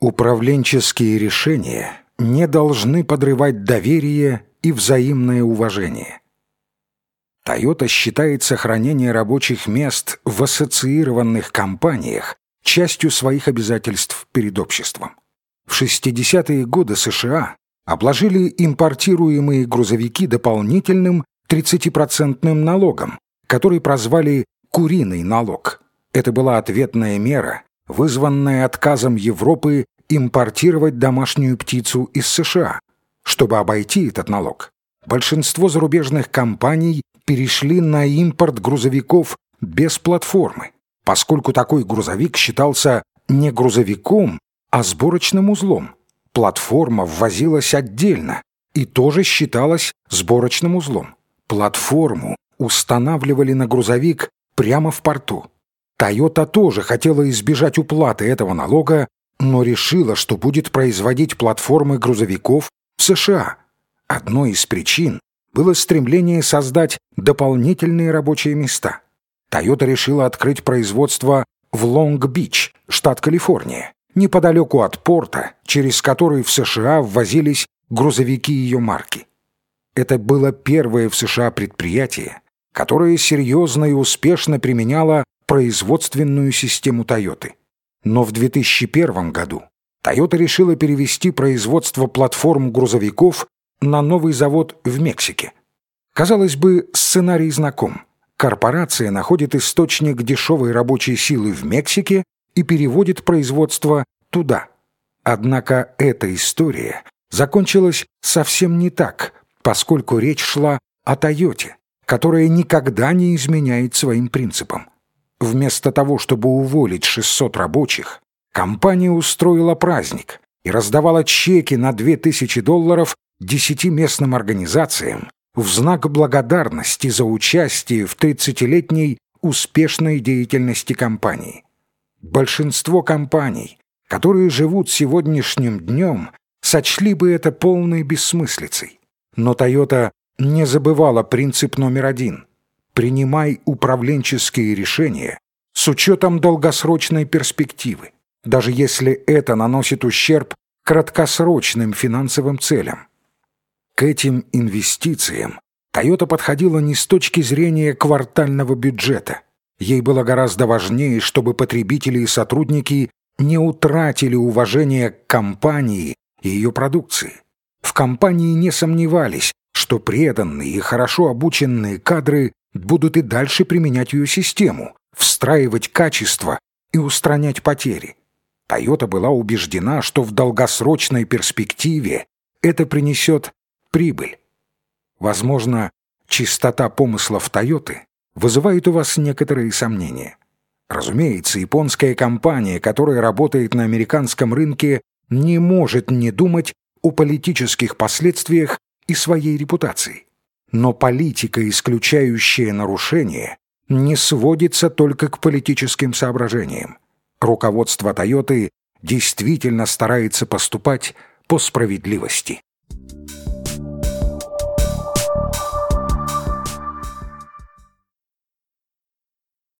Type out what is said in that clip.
Управленческие решения не должны подрывать доверие и взаимное уважение. Toyota считает сохранение рабочих мест в ассоциированных компаниях частью своих обязательств перед обществом. В 60-е годы США обложили импортируемые грузовики дополнительным 30% налогом, который прозвали «куриный налог». Это была ответная мера вызванная отказом Европы импортировать домашнюю птицу из США. Чтобы обойти этот налог, большинство зарубежных компаний перешли на импорт грузовиков без платформы, поскольку такой грузовик считался не грузовиком, а сборочным узлом. Платформа ввозилась отдельно и тоже считалась сборочным узлом. Платформу устанавливали на грузовик прямо в порту. Toyota тоже хотела избежать уплаты этого налога, но решила, что будет производить платформы грузовиков в США. Одной из причин было стремление создать дополнительные рабочие места. Toyota решила открыть производство в Лонг-Бич, штат Калифорния, неподалеку от порта, через который в США ввозились грузовики ее марки. Это было первое в США предприятие, которое серьезно и успешно применяло производственную систему Toyota. Но в 2001 году Toyota решила перевести производство платформ грузовиков на новый завод в Мексике. Казалось бы, сценарий знаком. Корпорация находит источник дешевой рабочей силы в Мексике и переводит производство туда. Однако эта история закончилась совсем не так, поскольку речь шла о Тойоте, которая никогда не изменяет своим принципам. Вместо того, чтобы уволить 600 рабочих, компания устроила праздник и раздавала чеки на 2000 долларов десяти местным организациям в знак благодарности за участие в 30-летней успешной деятельности компании. Большинство компаний, которые живут сегодняшним днем, сочли бы это полной бессмыслицей. Но Toyota не забывала принцип номер один принимай управленческие решения с учетом долгосрочной перспективы, даже если это наносит ущерб краткосрочным финансовым целям. К этим инвестициям Toyota подходила не с точки зрения квартального бюджета. Ей было гораздо важнее, чтобы потребители и сотрудники не утратили уважение к компании и ее продукции. В компании не сомневались, что преданные и хорошо обученные кадры будут и дальше применять ее систему, встраивать качество и устранять потери. Toyota была убеждена, что в долгосрочной перспективе это принесет прибыль. Возможно, чистота помыслов Toyota вызывает у вас некоторые сомнения. Разумеется, японская компания, которая работает на американском рынке, не может не думать о политических последствиях и своей репутации. Но политика, исключающая нарушения, не сводится только к политическим соображениям. Руководство «Тойоты» действительно старается поступать по справедливости.